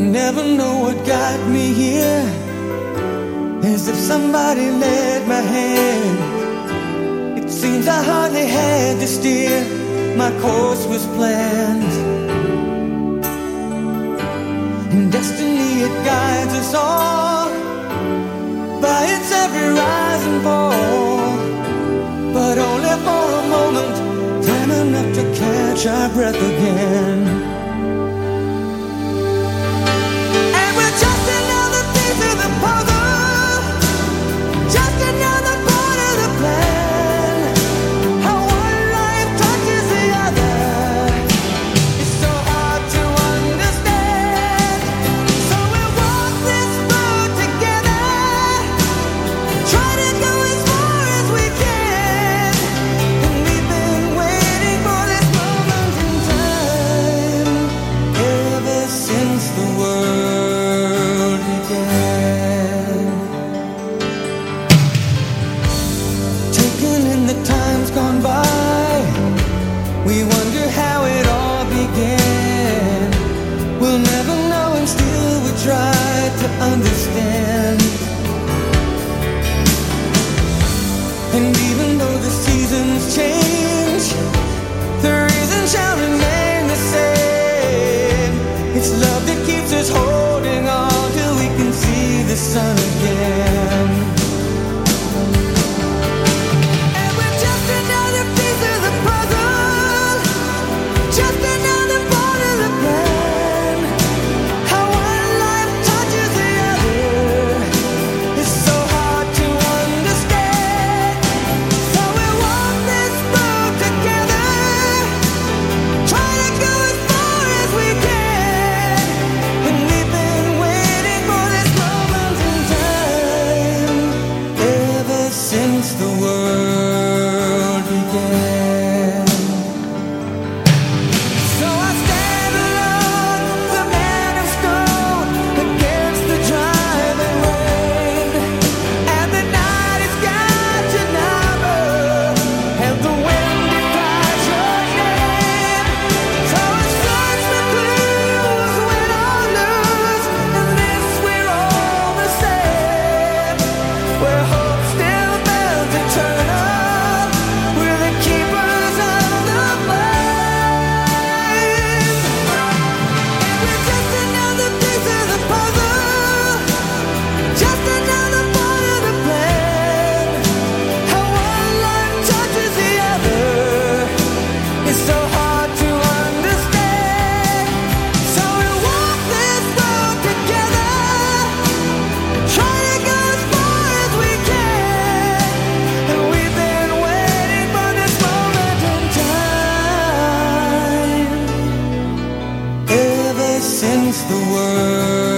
never know what got me here. As if somebody led my hand. It seems I hardly had to steer. My course was planned. And destiny, it guides us all by its every rise and fall. But only for a moment, time enough to catch our breath again. the world.